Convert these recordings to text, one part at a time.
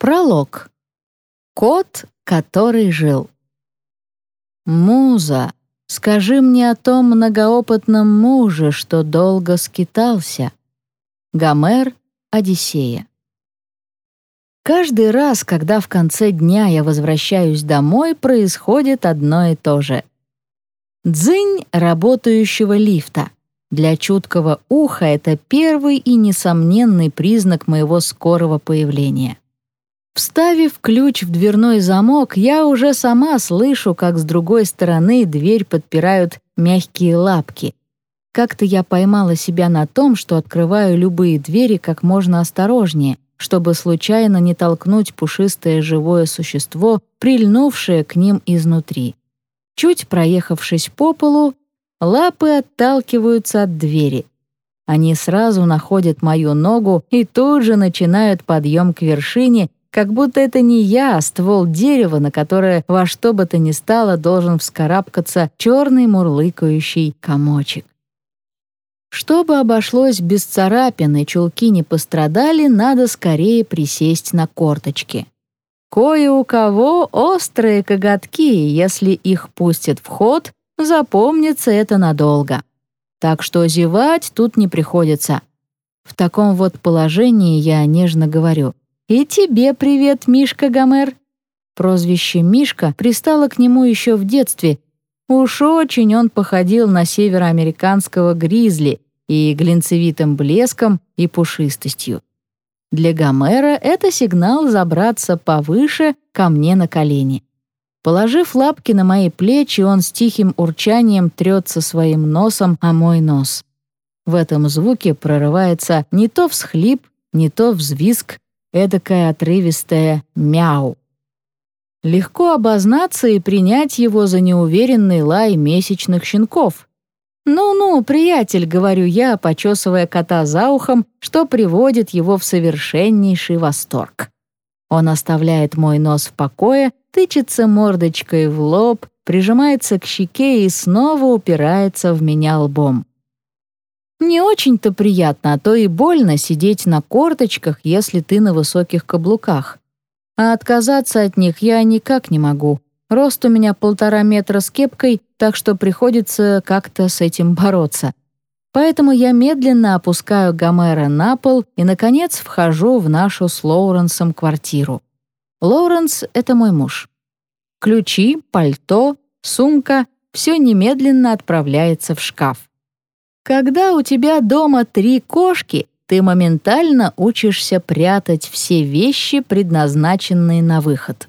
Пролог. Кот, который жил. Муза, скажи мне о том многоопытном муже, что долго скитался. Гомер, Одиссея. Каждый раз, когда в конце дня я возвращаюсь домой, происходит одно и то же. Дзынь работающего лифта. Для чуткого уха это первый и несомненный признак моего скорого появления. Вставив ключ в дверной замок, я уже сама слышу, как с другой стороны дверь подпирают мягкие лапки. Как-то я поймала себя на том, что открываю любые двери как можно осторожнее, чтобы случайно не толкнуть пушистое живое существо, прильнувшее к ним изнутри. Чуть проехавшись по полу, лапы отталкиваются от двери. Они сразу находят мою ногу и тут же начинают подъем к вершине, как будто это не я, а ствол дерева, на которое во что бы то ни стало должен вскарабкаться черный мурлыкающий комочек. Чтобы обошлось без царапин и чулки не пострадали, надо скорее присесть на корточки. Кое у кого острые коготки, если их пустят в ход, запомнится это надолго. Так что зевать тут не приходится. В таком вот положении я нежно говорю «И тебе привет, Мишка Гомер». Прозвище «Мишка» пристало к нему еще в детстве. Уж очень он походил на североамериканского гризли и глинцевитым блеском и пушистостью. Для Гомера это сигнал забраться повыше ко мне на колени. Положив лапки на мои плечи, он с тихим урчанием трется своим носом о мой нос. В этом звуке прорывается не то всхлип, не то взвизг, эдакое отрывистое «мяу». Легко обознаться и принять его за неуверенный лай месячных щенков. «Ну-ну, приятель», — говорю я, почесывая кота за ухом, что приводит его в совершеннейший восторг. Он оставляет мой нос в покое, тычется мордочкой в лоб, прижимается к щеке и снова упирается в меня лбом. Не очень-то приятно, а то и больно сидеть на корточках, если ты на высоких каблуках. А отказаться от них я никак не могу. Рост у меня полтора метра с кепкой, так что приходится как-то с этим бороться. Поэтому я медленно опускаю Гомера на пол и, наконец, вхожу в нашу с Лоуренсом квартиру. Лоуренс — это мой муж. Ключи, пальто, сумка — все немедленно отправляется в шкаф. Когда у тебя дома три кошки, ты моментально учишься прятать все вещи, предназначенные на выход.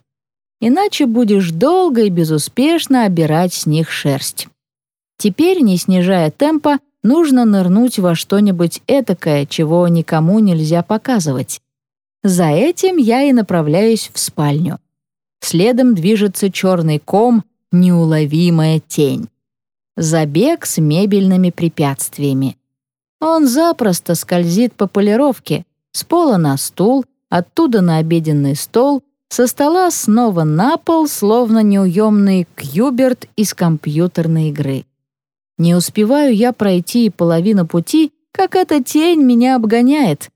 Иначе будешь долго и безуспешно обирать с них шерсть. Теперь, не снижая темпа, нужно нырнуть во что-нибудь этакое, чего никому нельзя показывать. За этим я и направляюсь в спальню. Следом движется черный ком, неуловимая тень. Забег с мебельными препятствиями. Он запросто скользит по полировке, с пола на стул, оттуда на обеденный стол, со стола снова на пол, словно неуемный кьюберт из компьютерной игры. Не успеваю я пройти и половину пути, как эта тень меня обгоняет.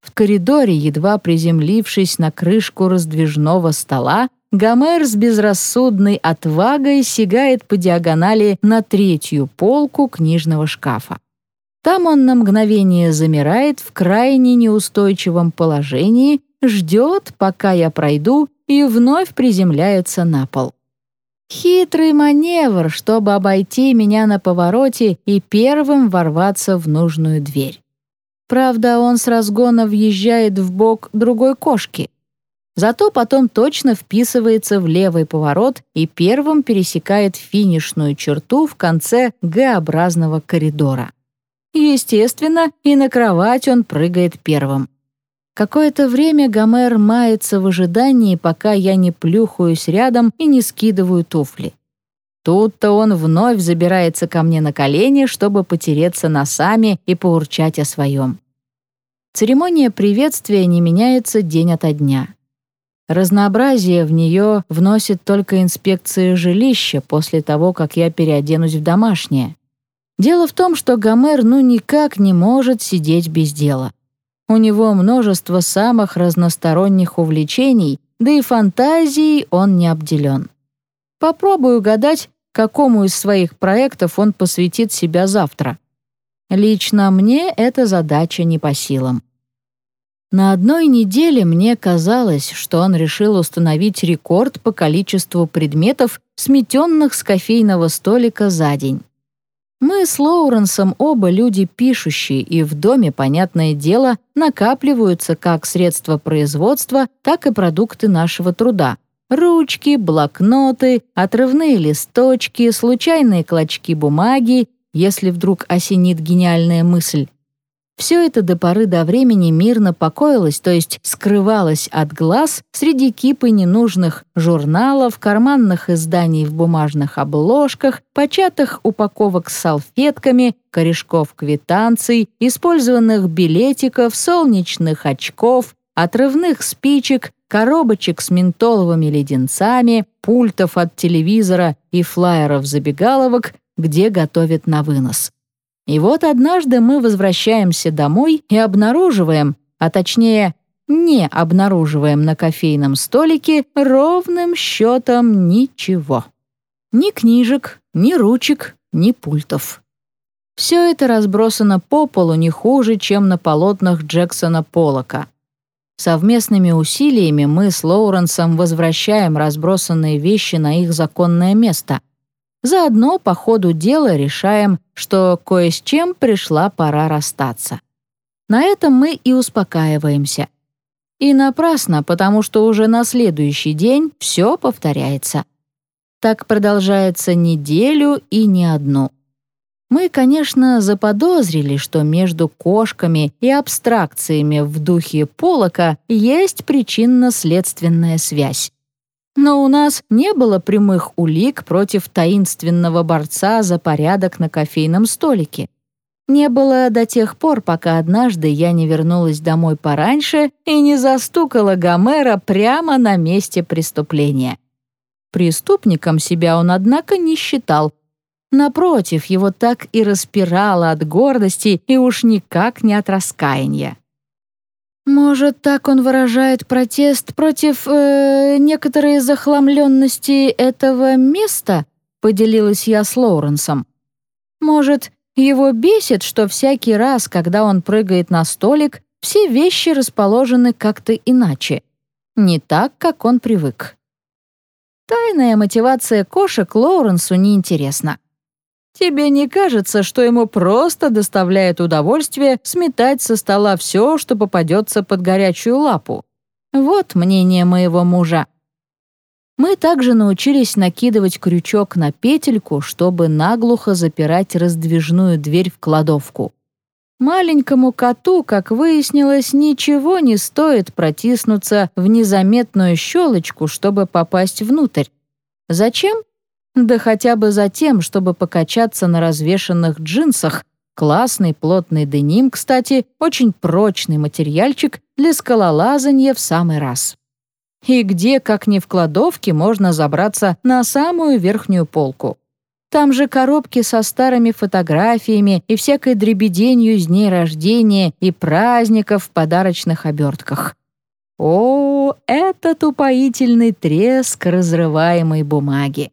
В коридоре, едва приземлившись на крышку раздвижного стола, Гомер с безрассудной отвагой сигает по диагонали на третью полку книжного шкафа. Там он на мгновение замирает в крайне неустойчивом положении, ждет, пока я пройду, и вновь приземляется на пол. Хитрый маневр, чтобы обойти меня на повороте и первым ворваться в нужную дверь. Правда, он с разгона въезжает в бок другой кошки — Зато потом точно вписывается в левый поворот и первым пересекает финишную черту в конце Г-образного коридора. Естественно, и на кровать он прыгает первым. Какое-то время Гомер мается в ожидании, пока я не плюхаюсь рядом и не скидываю туфли. Тут-то он вновь забирается ко мне на колени, чтобы потереться носами и поурчать о своем. Церемония приветствия не меняется день ото дня. Разнообразие в нее вносит только инспекция жилища после того, как я переоденусь в домашнее. Дело в том, что Гомер ну никак не может сидеть без дела. У него множество самых разносторонних увлечений, да и фантазией он не обделен. Попробую угадать, какому из своих проектов он посвятит себя завтра. Лично мне эта задача не по силам. На одной неделе мне казалось, что он решил установить рекорд по количеству предметов, сметенных с кофейного столика за день. Мы с Лоуренсом оба люди пишущие, и в доме, понятное дело, накапливаются как средства производства, так и продукты нашего труда. Ручки, блокноты, отрывные листочки, случайные клочки бумаги, если вдруг осенит гениальная мысль. Все это до поры до времени мирно покоилось, то есть скрывалось от глаз среди кипы ненужных журналов, карманных изданий в бумажных обложках, початых упаковок с салфетками, корешков квитанций, использованных билетиков, солнечных очков, отрывных спичек, коробочек с ментоловыми леденцами, пультов от телевизора и флаеров забегаловок, где готовят на вынос. И вот однажды мы возвращаемся домой и обнаруживаем, а точнее, не обнаруживаем на кофейном столике ровным счетом ничего. Ни книжек, ни ручек, ни пультов. Все это разбросано по полу не хуже, чем на полотнах Джексона Поллока. Совместными усилиями мы с Лоуренсом возвращаем разбросанные вещи на их законное место — Заодно по ходу дела решаем, что кое с чем пришла пора расстаться. На этом мы и успокаиваемся. И напрасно, потому что уже на следующий день все повторяется. Так продолжается неделю и не одну. Мы, конечно, заподозрили, что между кошками и абстракциями в духе Полока есть причинно-следственная связь. Но у нас не было прямых улик против таинственного борца за порядок на кофейном столике. Не было до тех пор, пока однажды я не вернулась домой пораньше и не застукала Гомера прямо на месте преступления. Преступником себя он, однако, не считал. Напротив, его так и распирало от гордости и уж никак не от раскаяния. Может, так он выражает протест против э, некоторой захламленности этого места? Поделилась я с Лоуренсом. Может, его бесит, что всякий раз, когда он прыгает на столик, все вещи расположены как-то иначе, не так, как он привык. Тайная мотивация кошек Лоуренсу неинтересна. Тебе не кажется, что ему просто доставляет удовольствие сметать со стола все, что попадется под горячую лапу? Вот мнение моего мужа. Мы также научились накидывать крючок на петельку, чтобы наглухо запирать раздвижную дверь в кладовку. Маленькому коту, как выяснилось, ничего не стоит протиснуться в незаметную щелочку, чтобы попасть внутрь. Зачем? Да хотя бы за тем, чтобы покачаться на развешанных джинсах. Классный плотный деним, кстати, очень прочный материальчик для скалолазания в самый раз. И где, как ни в кладовке, можно забраться на самую верхнюю полку. Там же коробки со старыми фотографиями и всякой дребеденью из дней рождения и праздников в подарочных обертках. О, этот упоительный треск разрываемой бумаги!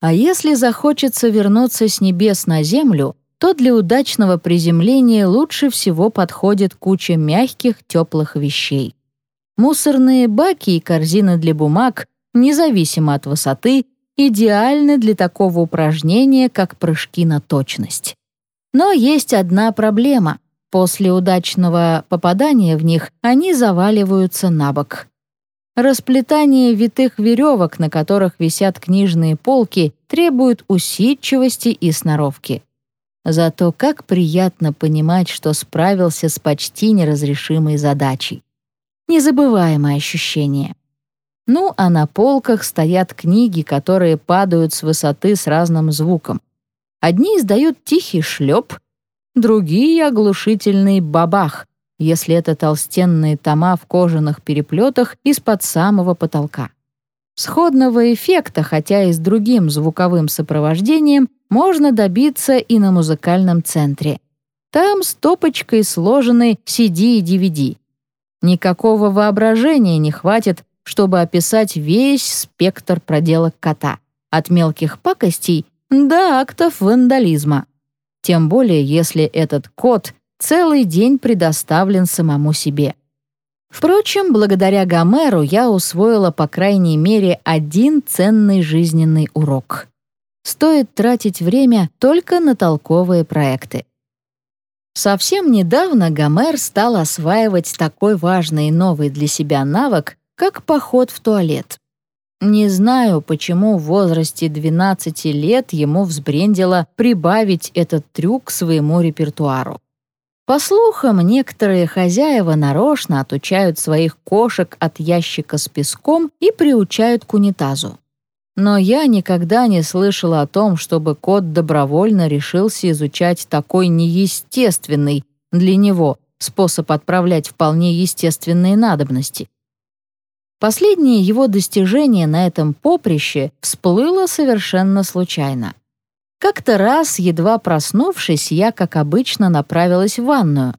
А если захочется вернуться с небес на землю, то для удачного приземления лучше всего подходит куча мягких, теплых вещей. Мусорные баки и корзины для бумаг, независимо от высоты, идеальны для такого упражнения, как прыжки на точность. Но есть одна проблема. После удачного попадания в них они заваливаются на бок. Расплетание витых веревок, на которых висят книжные полки, требует усидчивости и сноровки. Зато как приятно понимать, что справился с почти неразрешимой задачей. Незабываемое ощущение. Ну, а на полках стоят книги, которые падают с высоты с разным звуком. Одни издают тихий шлеп, другие — оглушительный бабах, если это толстенные тома в кожаных переплетах из-под самого потолка. Сходного эффекта, хотя и с другим звуковым сопровождением, можно добиться и на музыкальном центре. Там стопочкой сложены CD и DVD. Никакого воображения не хватит, чтобы описать весь спектр проделок кота. От мелких пакостей до актов вандализма. Тем более, если этот кот целый день предоставлен самому себе. Впрочем, благодаря Гомеру я усвоила по крайней мере один ценный жизненный урок. Стоит тратить время только на толковые проекты. Совсем недавно Гомер стал осваивать такой важный и новый для себя навык, как поход в туалет. Не знаю, почему в возрасте 12 лет ему взбрендило прибавить этот трюк к своему репертуару. По слухам, некоторые хозяева нарочно отучают своих кошек от ящика с песком и приучают к унитазу. Но я никогда не слышала о том, чтобы кот добровольно решился изучать такой неестественный для него способ отправлять вполне естественные надобности. Последнее его достижение на этом поприще всплыло совершенно случайно. Как-то раз, едва проснувшись, я, как обычно, направилась в ванную.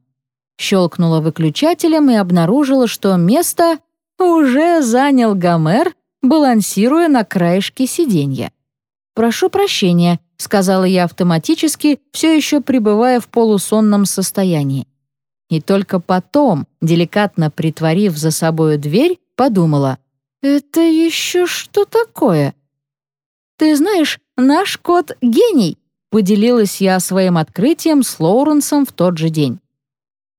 Щелкнула выключателем и обнаружила, что место уже занял Гомер, балансируя на краешке сиденья. «Прошу прощения», — сказала я автоматически, все еще пребывая в полусонном состоянии. И только потом, деликатно притворив за собою дверь, подумала, «Это еще что такое?» «Ты знаешь, наш кот — гений», — поделилась я своим открытием с Лоуренсом в тот же день.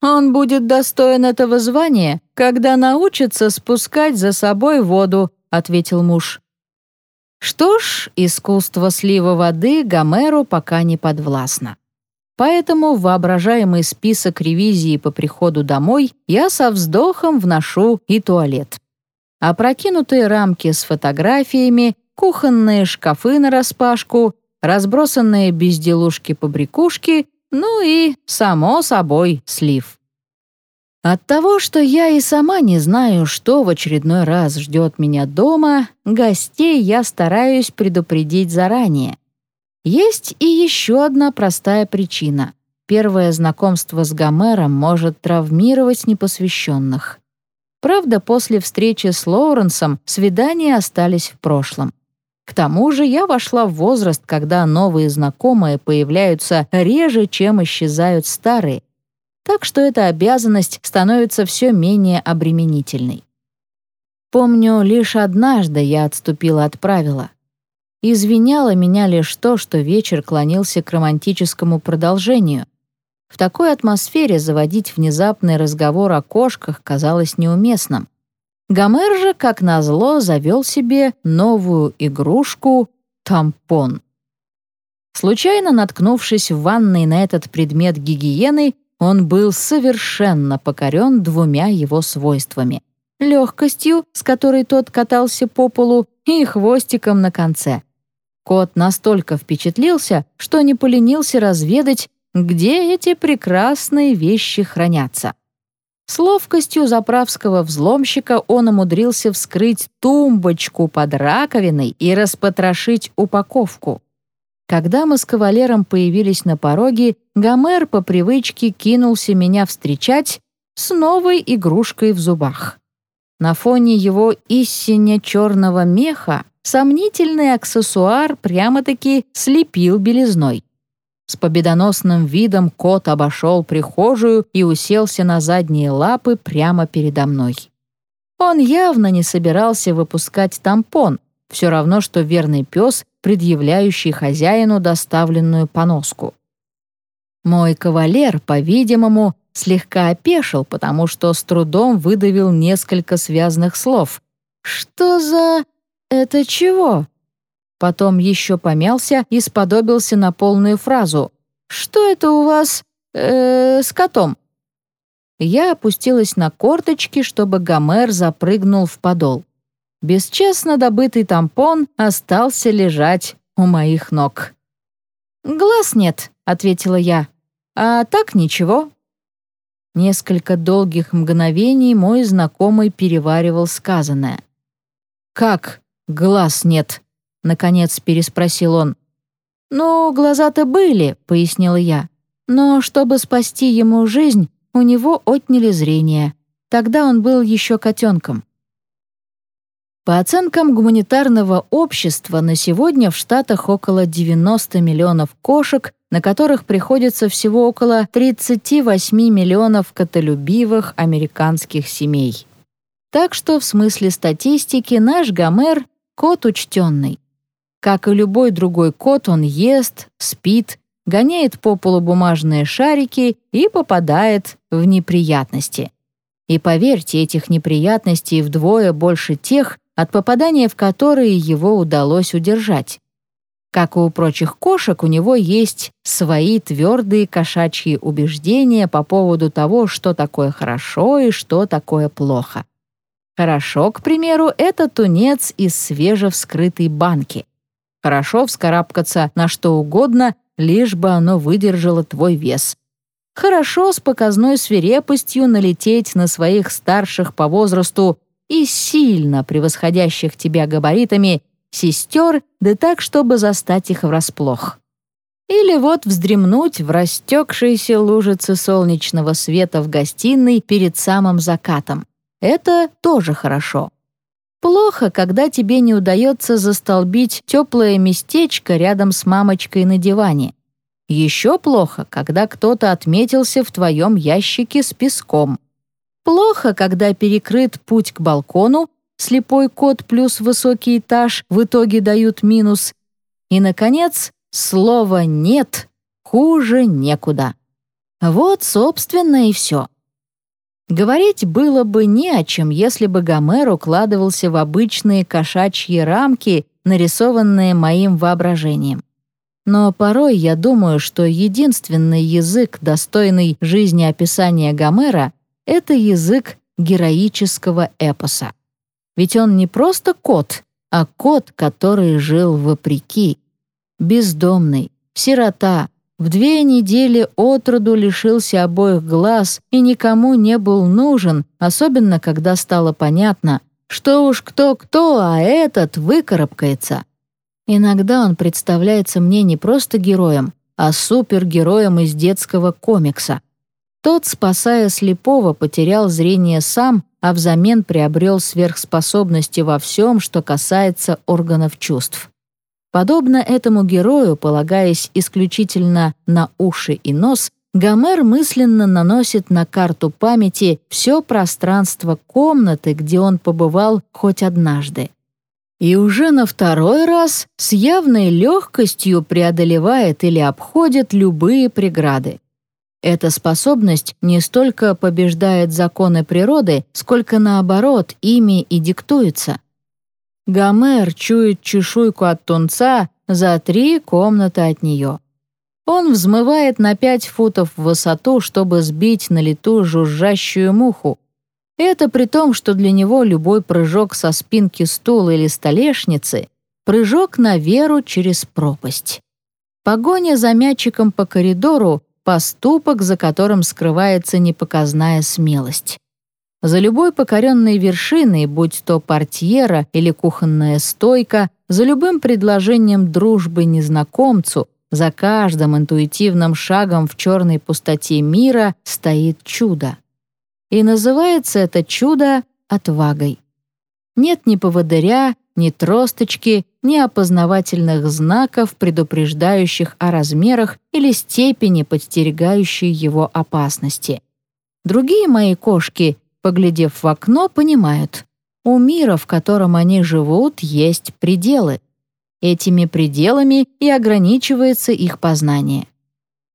«Он будет достоин этого звания, когда научится спускать за собой воду», — ответил муж. Что ж, искусство слива воды Гомеру пока не подвластно. Поэтому в воображаемый список ревизии по приходу домой я со вздохом вношу и туалет опрокинутые рамки с фотографиями, кухонные шкафы нараспашку, разбросанные безделушки-побрякушки, ну и, само собой, слив. От того, что я и сама не знаю, что в очередной раз ждет меня дома, гостей я стараюсь предупредить заранее. Есть и еще одна простая причина. Первое знакомство с Гомером может травмировать непосвященных. Правда, после встречи с Лоуренсом свидания остались в прошлом. К тому же я вошла в возраст, когда новые знакомые появляются реже, чем исчезают старые. Так что эта обязанность становится все менее обременительной. Помню, лишь однажды я отступила от правила. Извиняло меня лишь то, что вечер клонился к романтическому продолжению, в такой атмосфере заводить внезапный разговор о кошках казалось неуместным. Гомер же, как назло, завел себе новую игрушку — тампон. Случайно наткнувшись в ванной на этот предмет гигиены, он был совершенно покорен двумя его свойствами — легкостью, с которой тот катался по полу, и хвостиком на конце. Кот настолько впечатлился, что не поленился разведать, где эти прекрасные вещи хранятся. С ловкостью заправского взломщика он умудрился вскрыть тумбочку под раковиной и распотрошить упаковку. Когда мы с кавалером появились на пороге, Гомер по привычке кинулся меня встречать с новой игрушкой в зубах. На фоне его истинно черного меха сомнительный аксессуар прямо-таки слепил белизной. С победоносным видом кот обошел прихожую и уселся на задние лапы прямо передо мной. Он явно не собирался выпускать тампон, все равно, что верный пес, предъявляющий хозяину доставленную поноску. Мой кавалер, по-видимому, слегка опешил, потому что с трудом выдавил несколько связанных слов. «Что за... это чего?» Потом еще помялся и сподобился на полную фразу. «Что это у вас... Э, с котом?» Я опустилась на корточки, чтобы Гомер запрыгнул в подол. Бесчестно добытый тампон остался лежать у моих ног. «Глаз нет», — ответила я. «А так ничего». Несколько долгих мгновений мой знакомый переваривал сказанное. «Как глаз нет?» — наконец переспросил он. «Ну, глаза-то были», — пояснила я. Но чтобы спасти ему жизнь, у него отняли зрение. Тогда он был еще котенком. По оценкам гуманитарного общества, на сегодня в Штатах около 90 миллионов кошек, на которых приходится всего около 38 миллионов котолюбивых американских семей. Так что в смысле статистики наш Гомер — кот учтенный. Как и любой другой кот, он ест, спит, гоняет по полу бумажные шарики и попадает в неприятности. И поверьте, этих неприятностей вдвое больше тех, от попадания в которые его удалось удержать. Как и у прочих кошек, у него есть свои твердые кошачьи убеждения по поводу того, что такое хорошо и что такое плохо. Хорошо, к примеру, это тунец из свежевскрытой банки. Хорошо вскарабкаться на что угодно, лишь бы оно выдержало твой вес. Хорошо с показной свирепостью налететь на своих старших по возрасту и сильно превосходящих тебя габаритами сестер, да так, чтобы застать их врасплох. Или вот вздремнуть в растекшейся лужице солнечного света в гостиной перед самым закатом. Это тоже хорошо. Плохо, когда тебе не удается застолбить теплое местечко рядом с мамочкой на диване. Еще плохо, когда кто-то отметился в твоем ящике с песком. Плохо, когда перекрыт путь к балкону, слепой кот плюс высокий этаж в итоге дают минус. И, наконец, слово «нет» хуже некуда. Вот, собственно, и все. Говорить было бы не о чем, если бы Гомер укладывался в обычные кошачьи рамки, нарисованные моим воображением. Но порой я думаю, что единственный язык, достойный жизнеописания Гомера, это язык героического эпоса. Ведь он не просто кот, а кот, который жил вопреки. Бездомный, сирота, в две недели от роду лишился обоих глаз и никому не был нужен, особенно когда стало понятно, что уж кто-кто, а этот выкарабкается. Иногда он представляется мне не просто героем, а супергероем из детского комикса — тот, спасая слепого, потерял зрение сам, а взамен приобрел сверхспособности во всем, что касается органов чувств. Подобно этому герою, полагаясь исключительно на уши и нос, Гомер мысленно наносит на карту памяти все пространство комнаты, где он побывал хоть однажды. И уже на второй раз с явной легкостью преодолевает или обходит любые преграды. Эта способность не столько побеждает законы природы, сколько наоборот ими и диктуется. Гомер чует чешуйку от тунца за три комнаты от нее. Он взмывает на пять футов в высоту, чтобы сбить на лету жужжащую муху. Это при том, что для него любой прыжок со спинки стула или столешницы — прыжок на веру через пропасть. Погоня за мячиком по коридору поступок, за которым скрывается непоказная смелость. За любой покоренной вершиной, будь то портьера или кухонная стойка, за любым предложением дружбы незнакомцу, за каждым интуитивным шагом в черной пустоте мира стоит чудо. И называется это чудо отвагой. Нет ни поводыря, ни тросточки, ни опознавательных знаков, предупреждающих о размерах или степени, подстерегающей его опасности. Другие мои кошки, поглядев в окно, понимают, у мира, в котором они живут, есть пределы. Этими пределами и ограничивается их познание.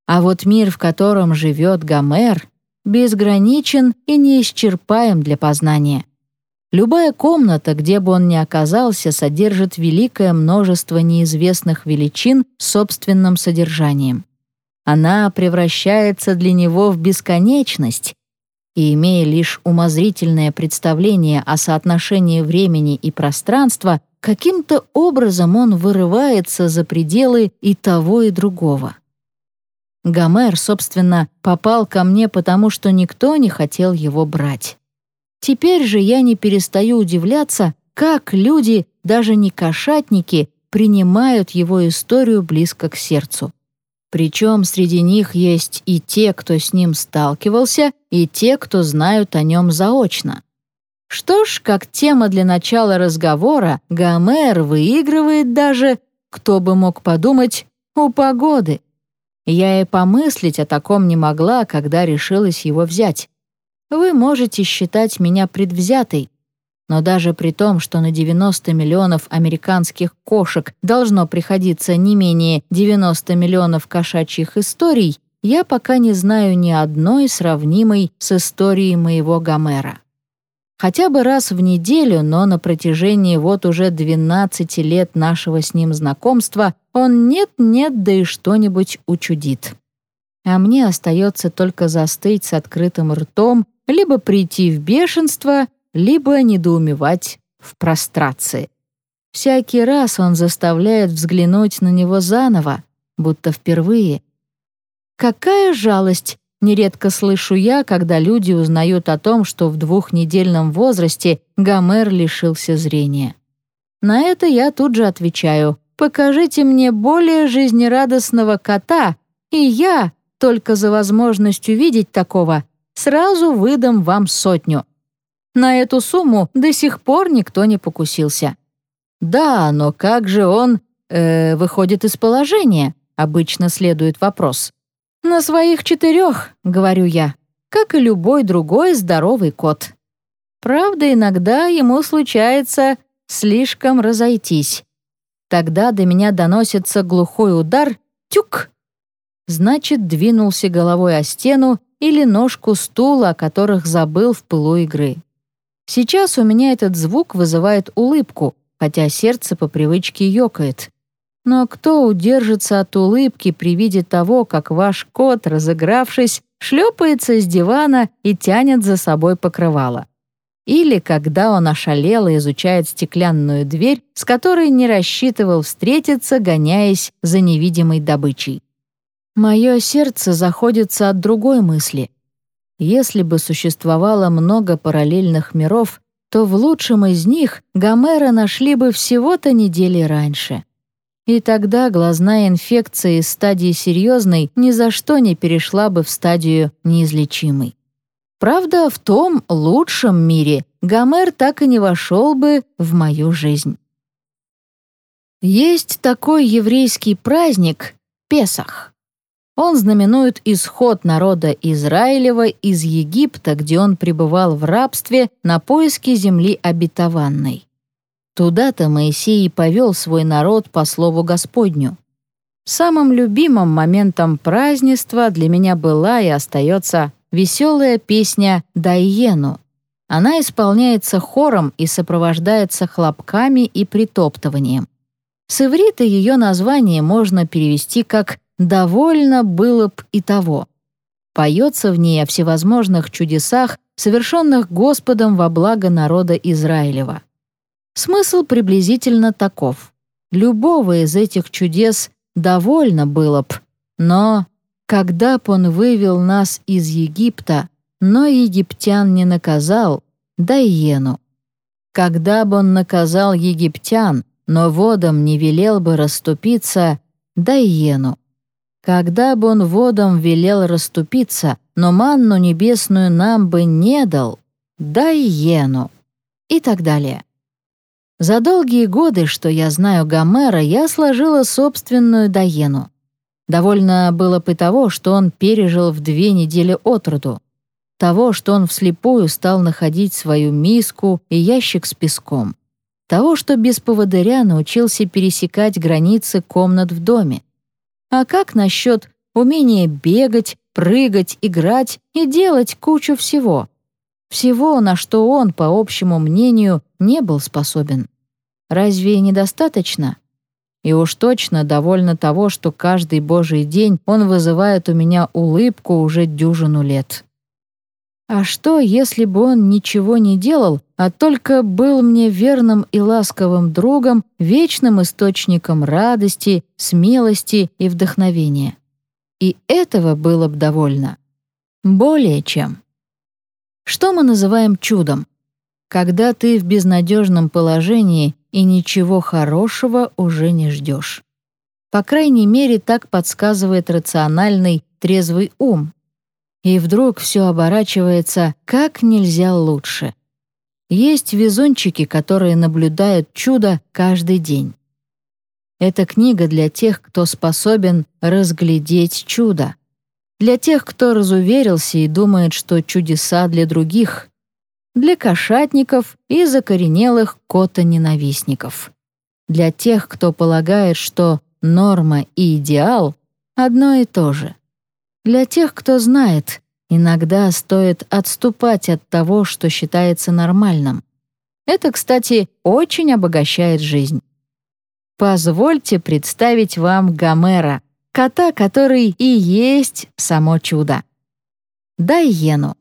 А вот мир, в котором живет Гомер, безграничен и неисчерпаем для познания. Любая комната, где бы он ни оказался, содержит великое множество неизвестных величин собственным содержанием. Она превращается для него в бесконечность, и, имея лишь умозрительное представление о соотношении времени и пространства, каким-то образом он вырывается за пределы и того, и другого. Гомер, собственно, попал ко мне потому, что никто не хотел его брать. Теперь же я не перестаю удивляться, как люди, даже не кошатники, принимают его историю близко к сердцу. Причем среди них есть и те, кто с ним сталкивался, и те, кто знают о нем заочно. Что ж, как тема для начала разговора, Гомер выигрывает даже, кто бы мог подумать, у погоды. Я и помыслить о таком не могла, когда решилась его взять. Вы можете считать меня предвзятой, но даже при том, что на 90 миллионов американских кошек должно приходиться не менее 90 миллионов кошачьих историй, я пока не знаю ни одной сравнимой с историей моего Гомера. Хотя бы раз в неделю, но на протяжении вот уже 12 лет нашего с ним знакомства он нет-нет, да и что-нибудь учудит. А мне остается только застыть с открытым ртом, либо прийти в бешенство, либо недоумевать в прострации. Всякий раз он заставляет взглянуть на него заново, будто впервые. Какая жалость, нередко слышу я, когда люди узнают о том, что в двухнедельном возрасте Гомер лишился зрения. На это я тут же отвечаю «Покажите мне более жизнерадостного кота, и я, только за возможность увидеть такого, сразу выдам вам сотню». На эту сумму до сих пор никто не покусился. Да, но как же он э, выходит из положения? Обычно следует вопрос. На своих четырех, говорю я, как и любой другой здоровый кот. Правда, иногда ему случается слишком разойтись. Тогда до меня доносится глухой удар «тюк». Значит, двинулся головой о стену или ножку стула, о которых забыл в пылу игры. Сейчас у меня этот звук вызывает улыбку, хотя сердце по привычке ёкает. Но кто удержится от улыбки при виде того, как ваш кот, разыгравшись, шлепается с дивана и тянет за собой покрывало? Или когда он ошалело изучает стеклянную дверь, с которой не рассчитывал встретиться, гоняясь за невидимой добычей. Мое сердце заходится от другой мысли — если бы существовало много параллельных миров, то в лучшем из них Гомера нашли бы всего-то недели раньше. И тогда глазная инфекция из стадии серьезной ни за что не перешла бы в стадию неизлечимой. Правда, в том лучшем мире Гомер так и не вошел бы в мою жизнь. Есть такой еврейский праздник — Песах. Он знаменует исход народа Израилева из Египта, где он пребывал в рабстве на поиски земли обетованной. Туда-то Моисей и повел свой народ по слову Господню. Самым любимым моментом празднества для меня была и остается веселая песня «Дайену». Она исполняется хором и сопровождается хлопками и притоптыванием. С иврита ее название можно перевести как довольно было б и того. Поется в ней о всевозможных чудесах, совершенных Господом во благо народа Израилева. Смысл приблизительно таков. Любого из этих чудес довольно было б, но когда б он вывел нас из Египта, но египтян не наказал, дай ену. Когда бы он наказал египтян, но водам не велел бы расступиться, дай ену. Когда бы он водам велел расступиться, но манну небесную нам бы не дал, дай ену. И так далее. За долгие годы, что я знаю Гомера, я сложила собственную Даену. Довольно было бы того, что он пережил в две недели от роду. Того, что он вслепую стал находить свою миску и ящик с песком. Того, что без поводыря научился пересекать границы комнат в доме. А как насчет умения бегать, прыгать, играть и делать кучу всего? Всего, на что он, по общему мнению, не был способен. Разве недостаточно? И уж точно довольно того, что каждый божий день он вызывает у меня улыбку уже дюжину лет. А что, если бы он ничего не делал, а только был мне верным и ласковым другом, вечным источником радости, смелости и вдохновения? И этого было бы довольно. Более чем. Что мы называем чудом? Когда ты в безнадежном положении и ничего хорошего уже не ждешь. По крайней мере, так подсказывает рациональный, трезвый ум. И вдруг все оборачивается как нельзя лучше. Есть везунчики, которые наблюдают чудо каждый день. Эта книга для тех, кто способен разглядеть чудо. Для тех, кто разуверился и думает, что чудеса для других. Для кошатников и закоренелых кота-ненавистников. Для тех, кто полагает, что норма и идеал — одно и то же. Для тех, кто знает, иногда стоит отступать от того, что считается нормальным. Это, кстати, очень обогащает жизнь. Позвольте представить вам Гомера, кота, который и есть само чудо. Дай иену.